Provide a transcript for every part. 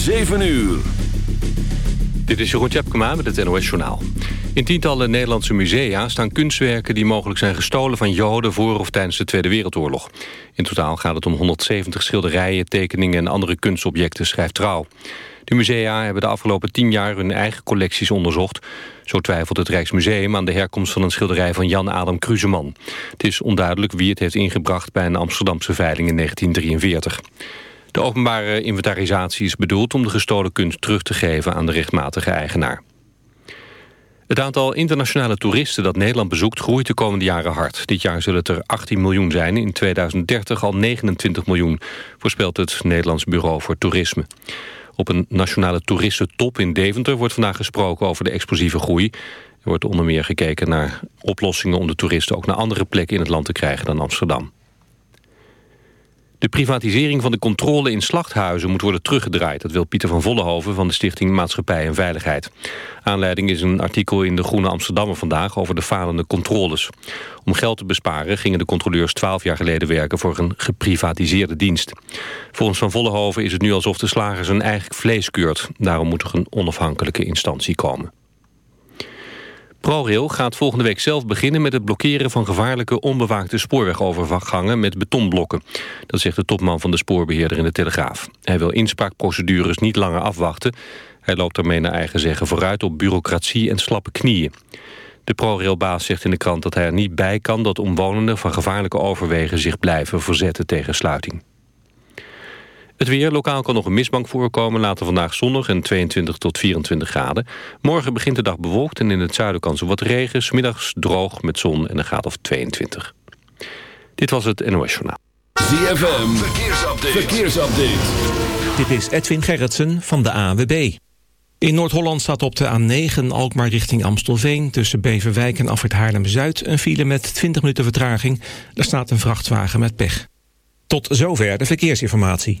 7 uur. Dit is Jeroen Tjepkema met het NOS Journaal. In tientallen Nederlandse musea staan kunstwerken die mogelijk zijn gestolen van Joden voor of tijdens de Tweede Wereldoorlog. In totaal gaat het om 170 schilderijen, tekeningen en andere kunstobjecten, schrijft Trouw. De musea hebben de afgelopen tien jaar hun eigen collecties onderzocht. Zo twijfelt het Rijksmuseum aan de herkomst van een schilderij van Jan Adam Kruseman. Het is onduidelijk wie het heeft ingebracht bij een Amsterdamse veiling in 1943. De openbare inventarisatie is bedoeld om de gestolen kunst terug te geven aan de rechtmatige eigenaar. Het aantal internationale toeristen dat Nederland bezoekt groeit de komende jaren hard. Dit jaar zullen het er 18 miljoen zijn, in 2030 al 29 miljoen, voorspelt het Nederlands Bureau voor Toerisme. Op een nationale toeristentop in Deventer wordt vandaag gesproken over de explosieve groei. Er wordt onder meer gekeken naar oplossingen om de toeristen ook naar andere plekken in het land te krijgen dan Amsterdam. De privatisering van de controle in slachthuizen moet worden teruggedraaid. Dat wil Pieter van Vollenhoven van de Stichting Maatschappij en Veiligheid. Aanleiding is een artikel in de Groene Amsterdammer vandaag over de falende controles. Om geld te besparen gingen de controleurs twaalf jaar geleden werken voor een geprivatiseerde dienst. Volgens Van Vollenhoven is het nu alsof de slager zijn eigen vlees keurt. Daarom moet er een onafhankelijke instantie komen. ProRail gaat volgende week zelf beginnen met het blokkeren van gevaarlijke onbewaakte spoorwegovergangen met betonblokken. Dat zegt de topman van de spoorbeheerder in de Telegraaf. Hij wil inspraakprocedures niet langer afwachten. Hij loopt daarmee naar eigen zeggen vooruit op bureaucratie en slappe knieën. De ProRail-baas zegt in de krant dat hij er niet bij kan dat omwonenden van gevaarlijke overwegen zich blijven verzetten tegen sluiting. Het weer, lokaal kan nog een mistbank voorkomen. Later vandaag zonnig en 22 tot 24 graden. Morgen begint de dag bewolkt en in het zuiden kan zo wat regen. Smiddags droog met zon en een graad of 22. Dit was het NOS Journaal. ZFM, verkeersupdate. verkeersupdate. Dit is Edwin Gerritsen van de AWB. In Noord-Holland staat op de A9 Alkmaar richting Amstelveen... tussen Beverwijk en Afrit Haarlem-Zuid... een file met 20 minuten vertraging. Daar staat een vrachtwagen met pech. Tot zover de verkeersinformatie.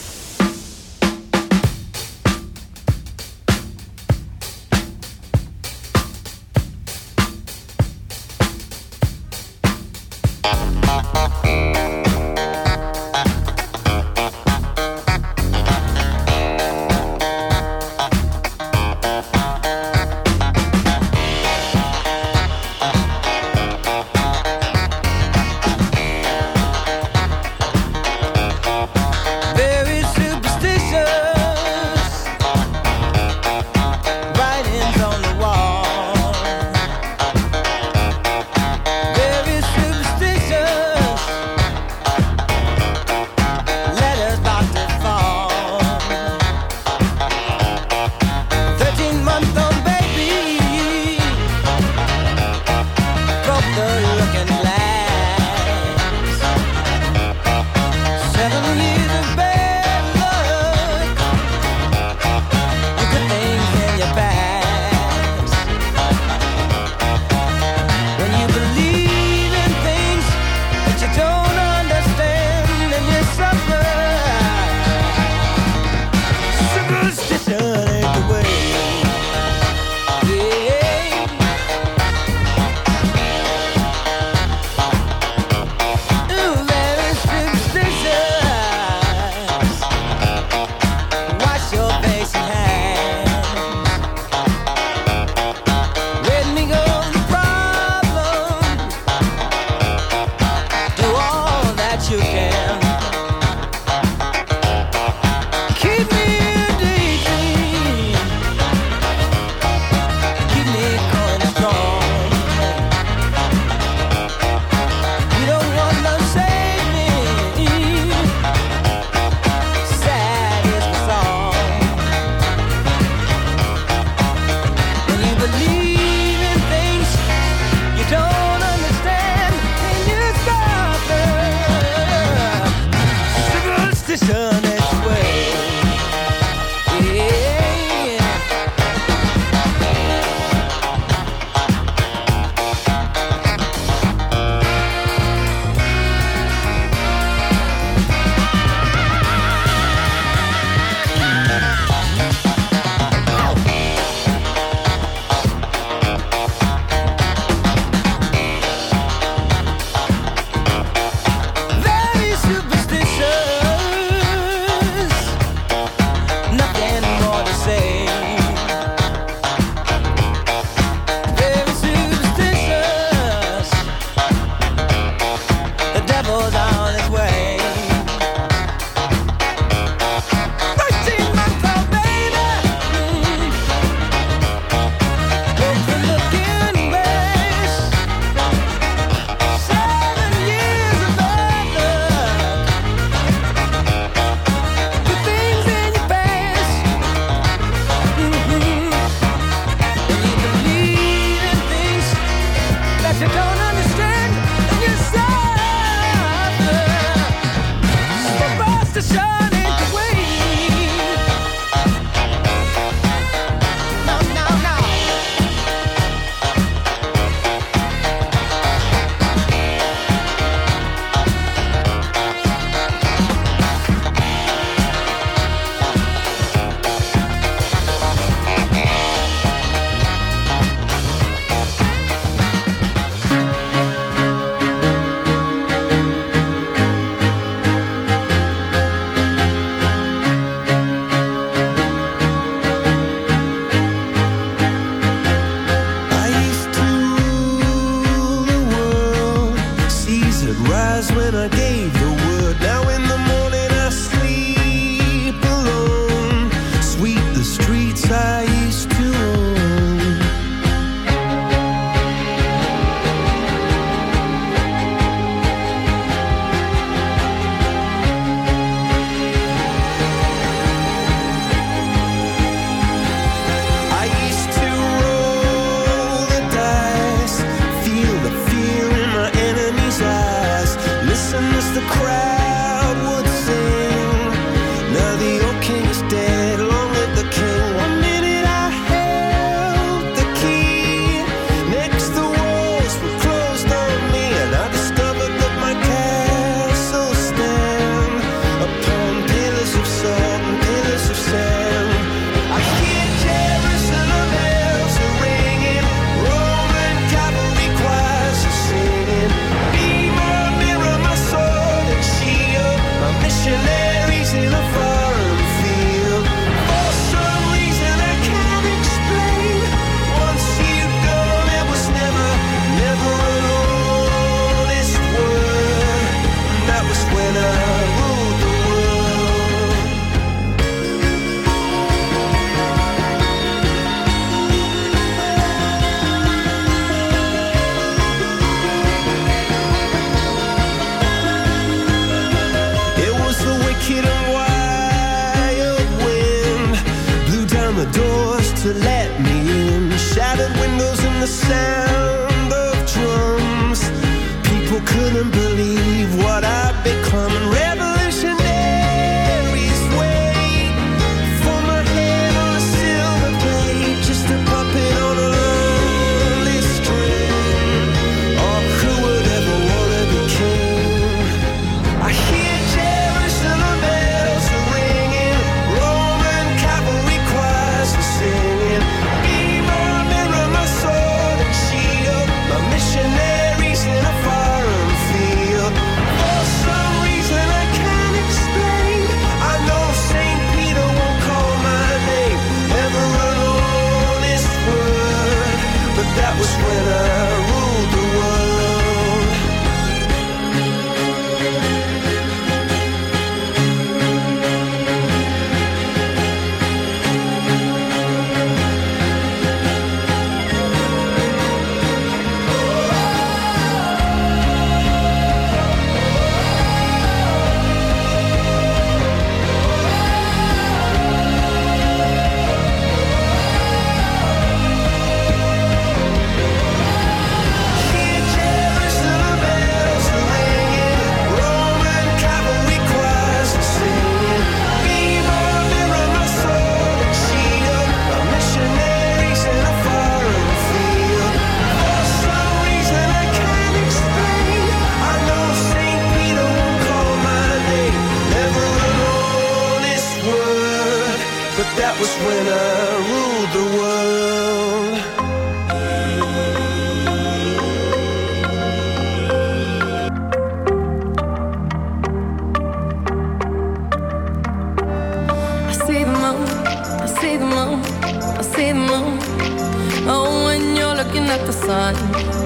Looking at the sun.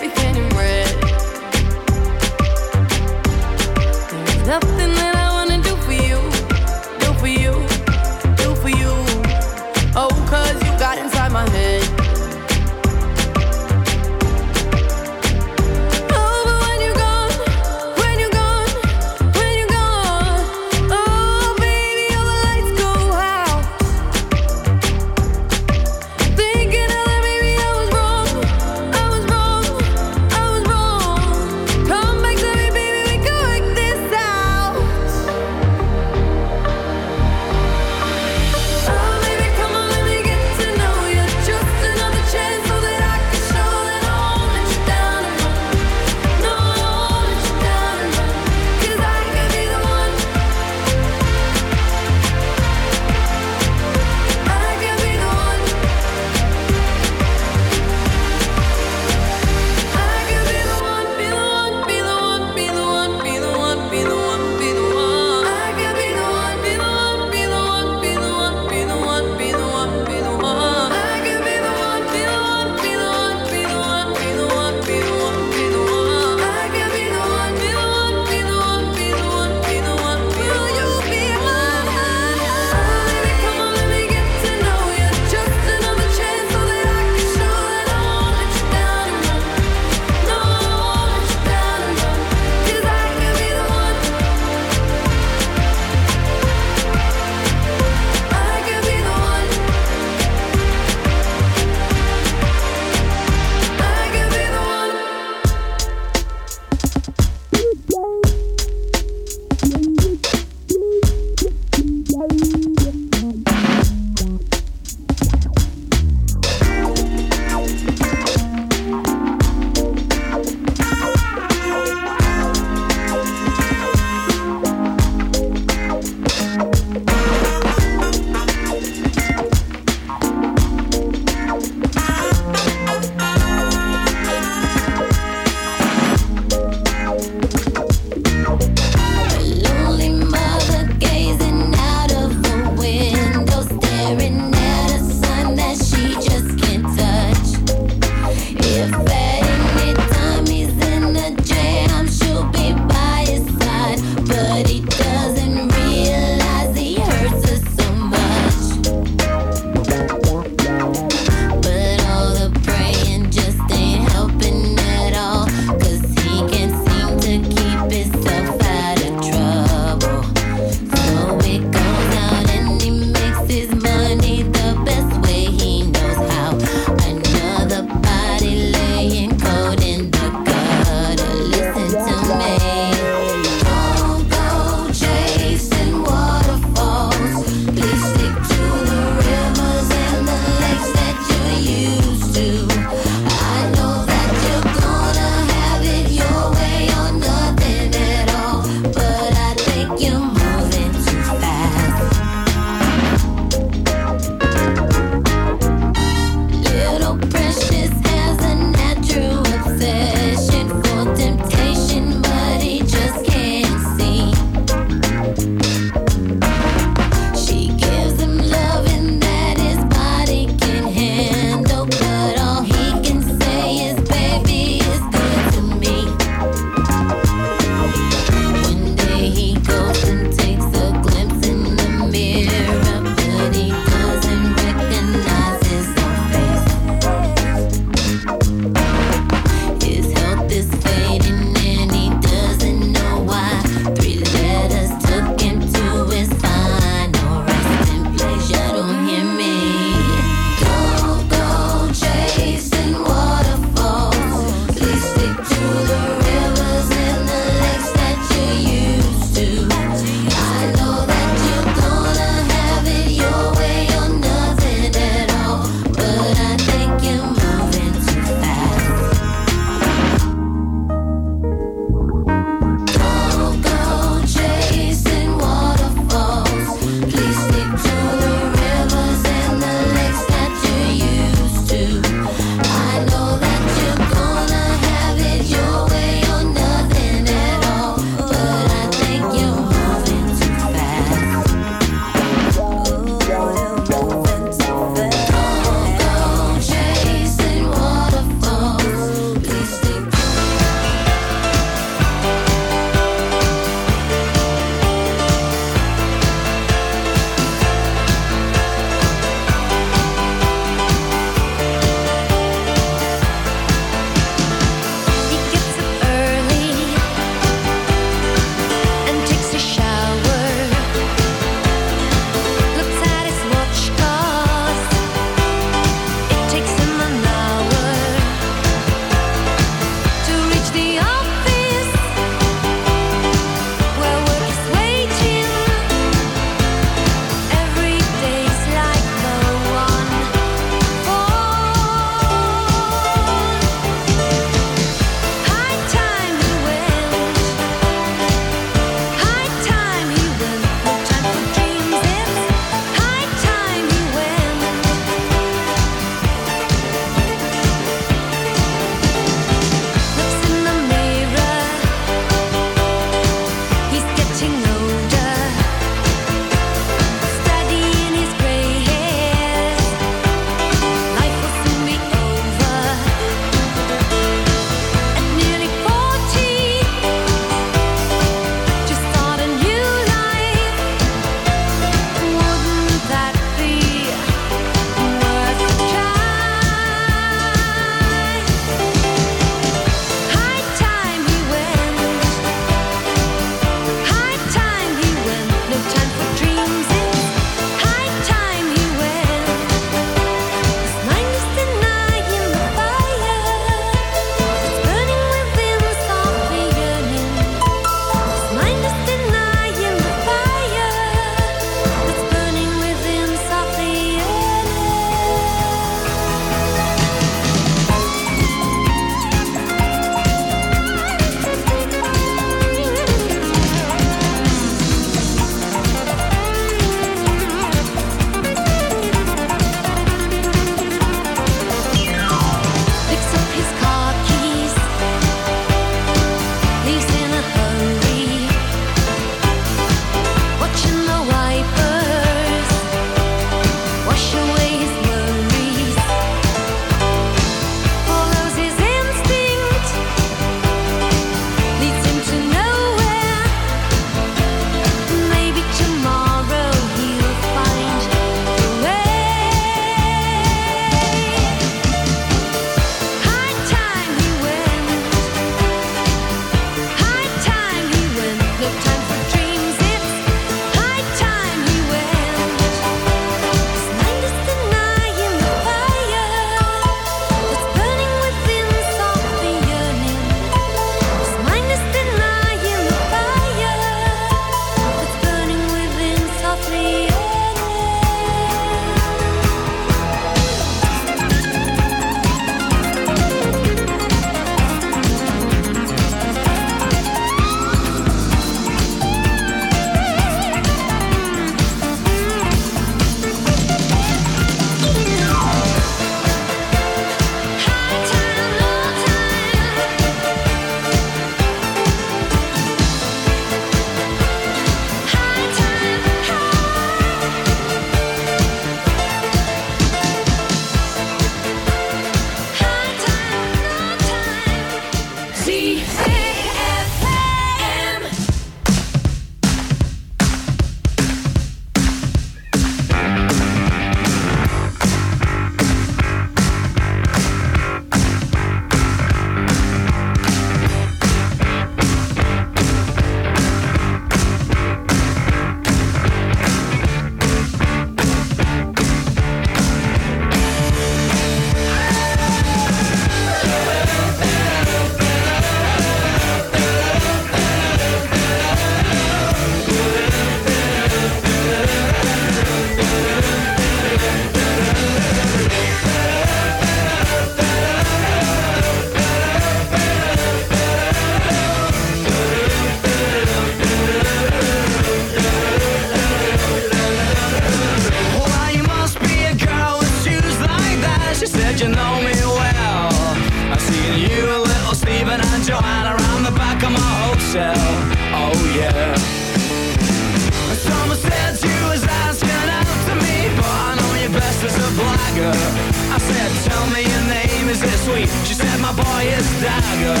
Tell me your name, is it sweet? She said, my boy is Dagger.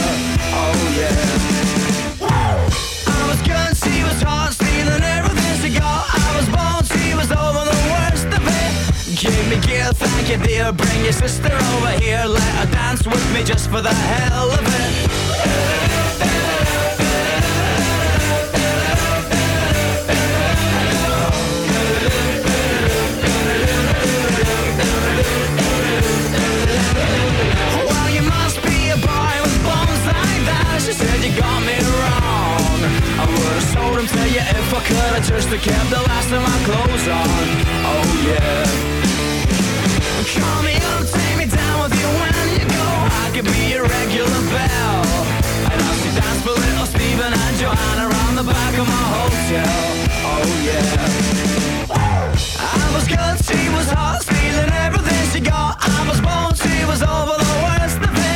Oh yeah. I was good, she was hot, stealing everything she got. I was born, she was over the worst of it. Give me gear, thank you dear. Bring your sister over here, let her dance with me just for the hell of it. If I could. I just have kept the last of my clothes on. Oh yeah. Call me up, take me down with you when you go. I could be your regular bell. And I'll see dance for little Steven and Joanna around the back of my hotel. Oh yeah. I was good, she was hot, stealing everything she got. I was born, she was over the worst of it.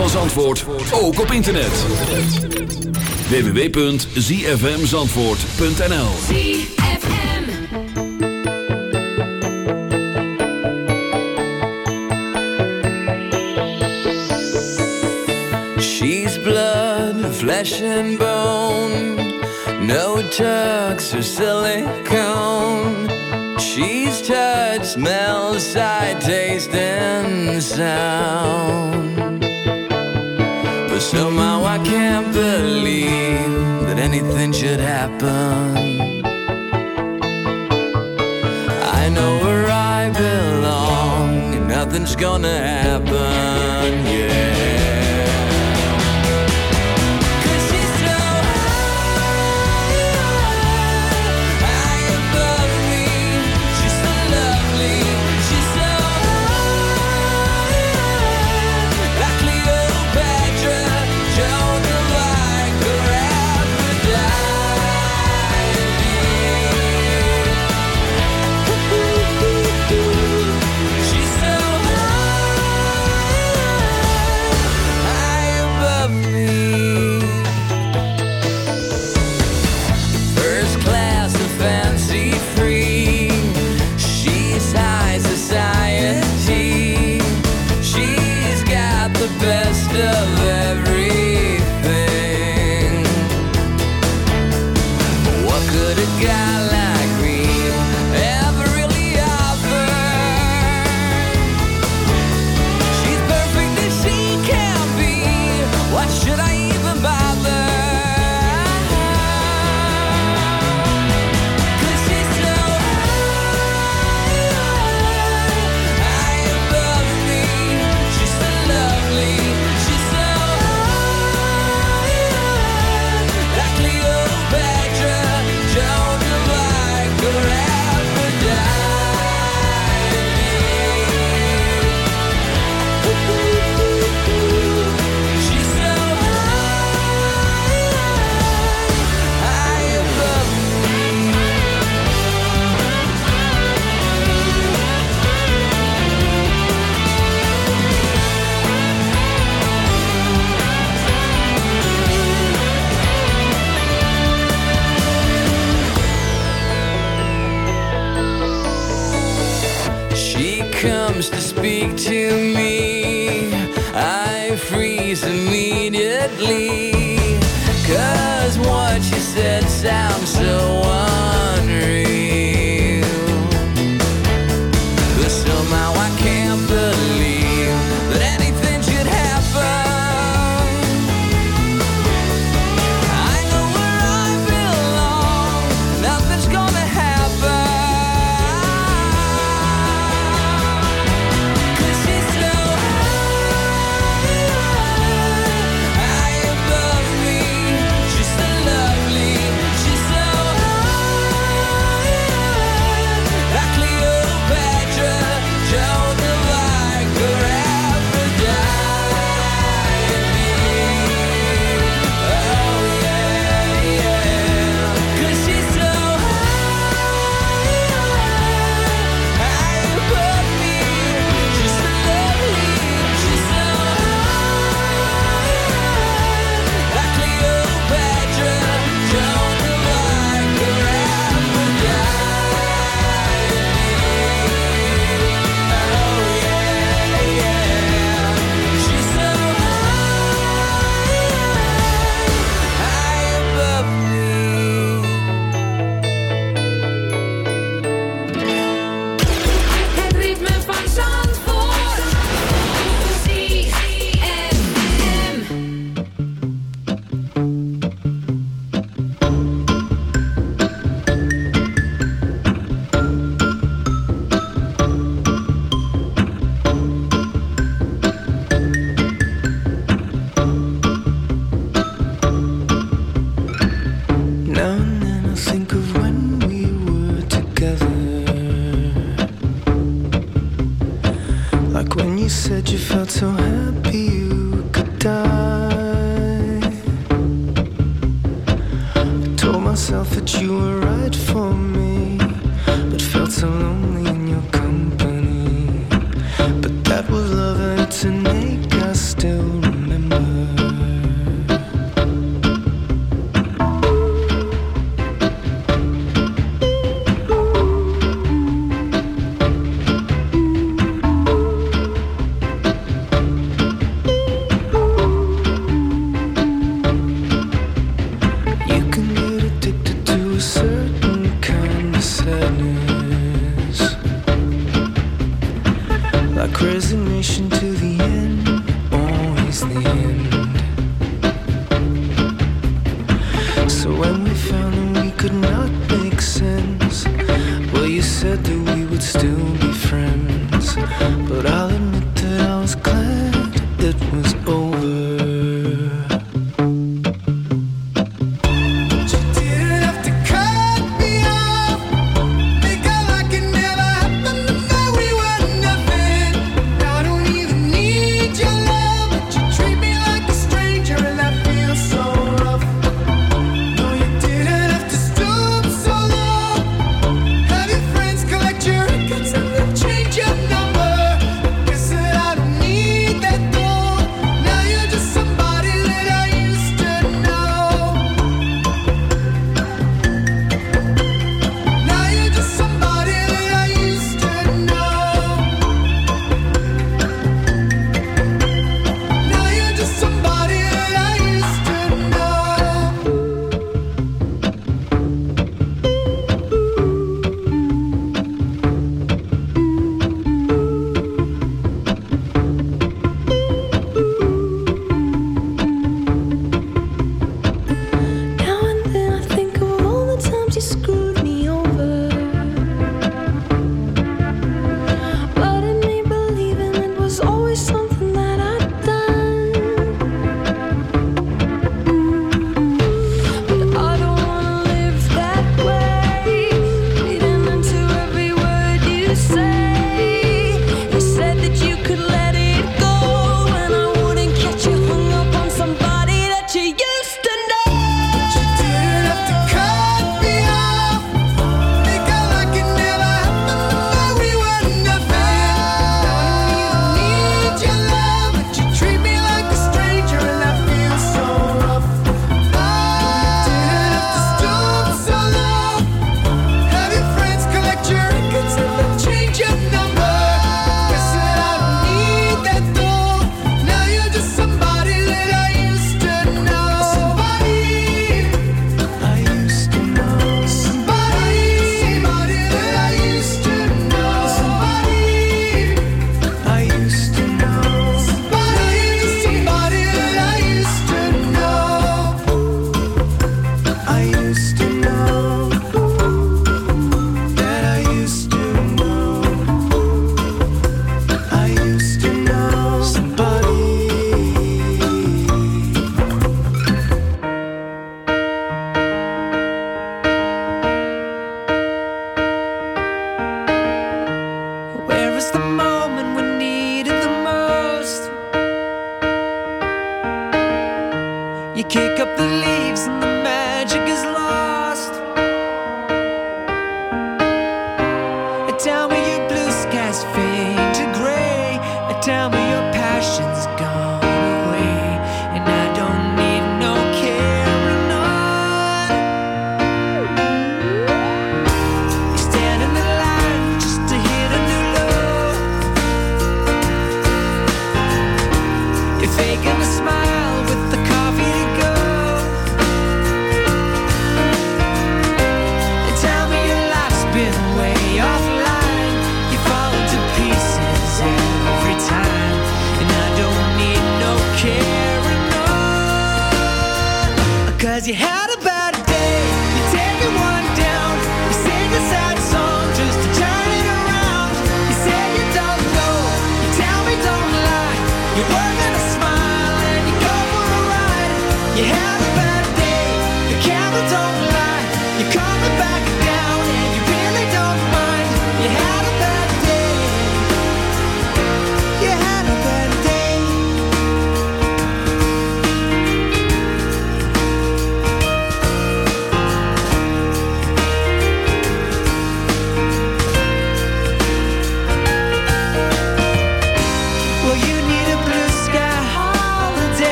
van Zandvoort ook op internet. www.zfmzandvoort.nl She's blood, flesh and bone. No tucks or silicone. She's touch, smell, sight, taste and sound. believe that anything should happen. I know where I belong, and nothing's gonna happen.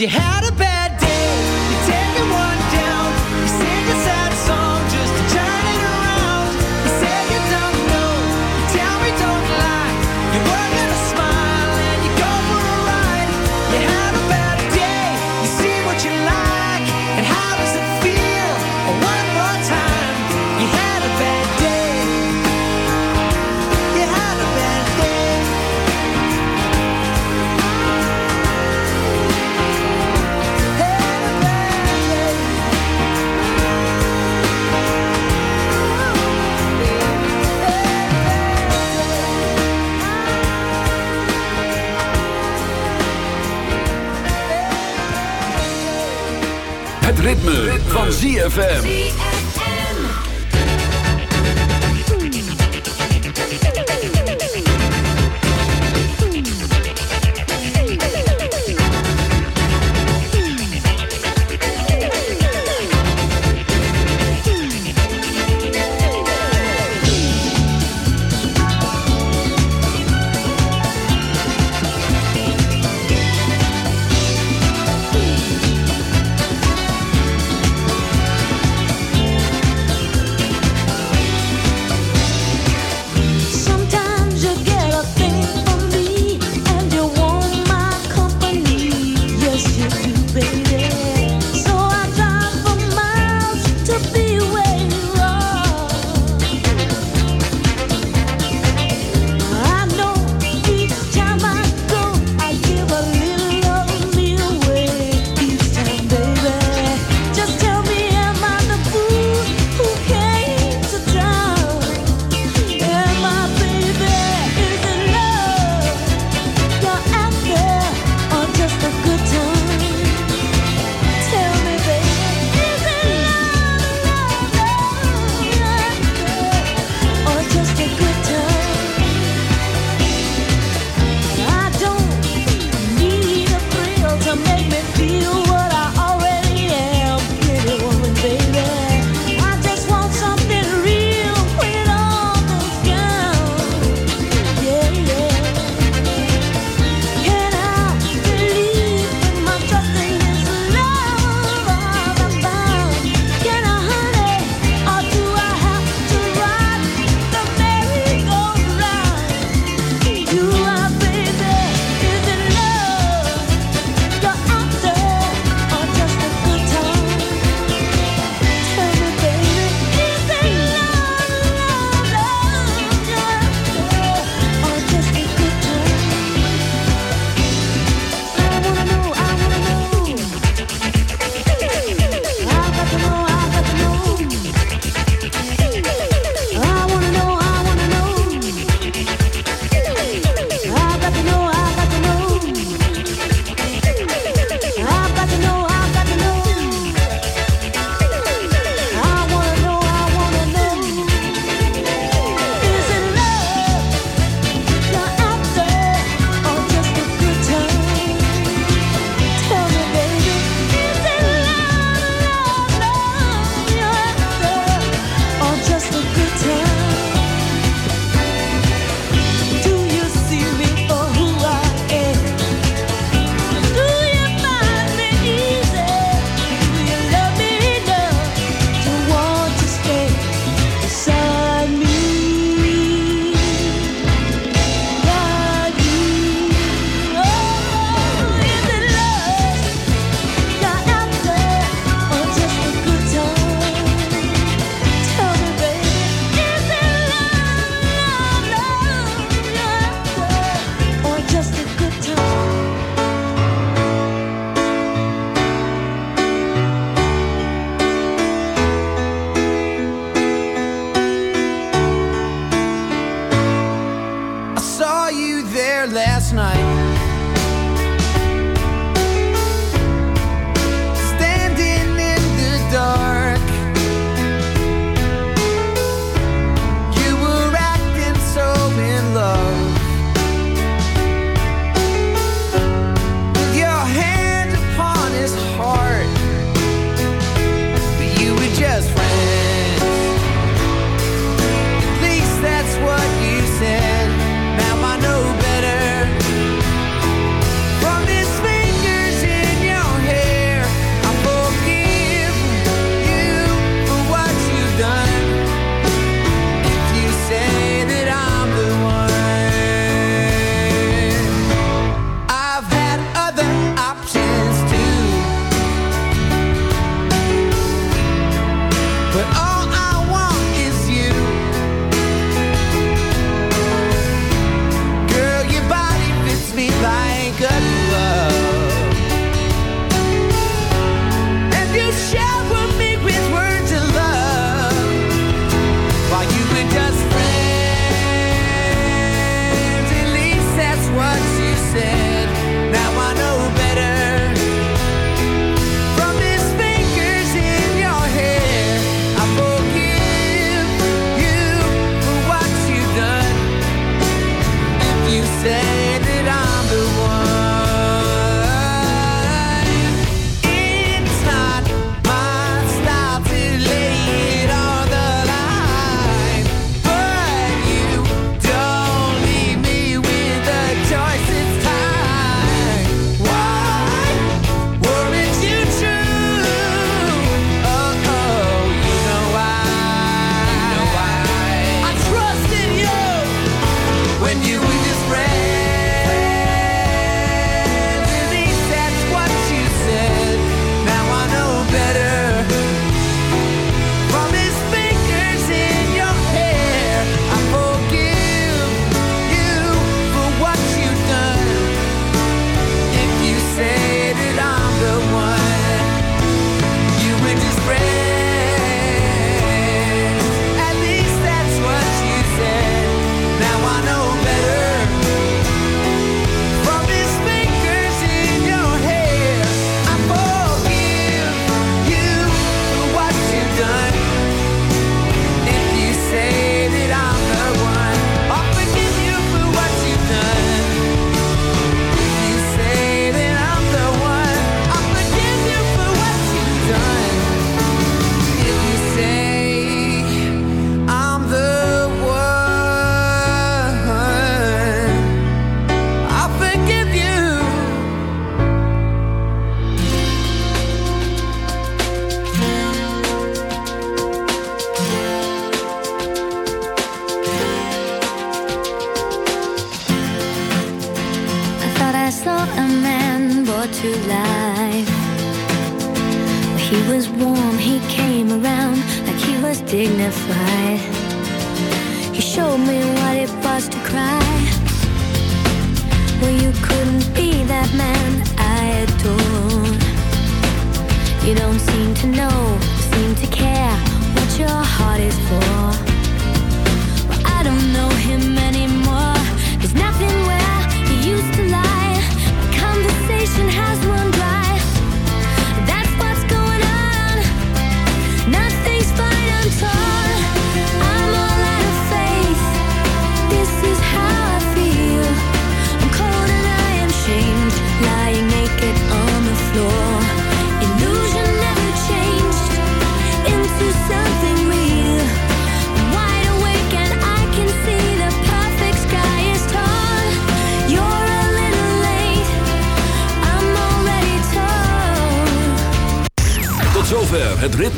You had ZFM.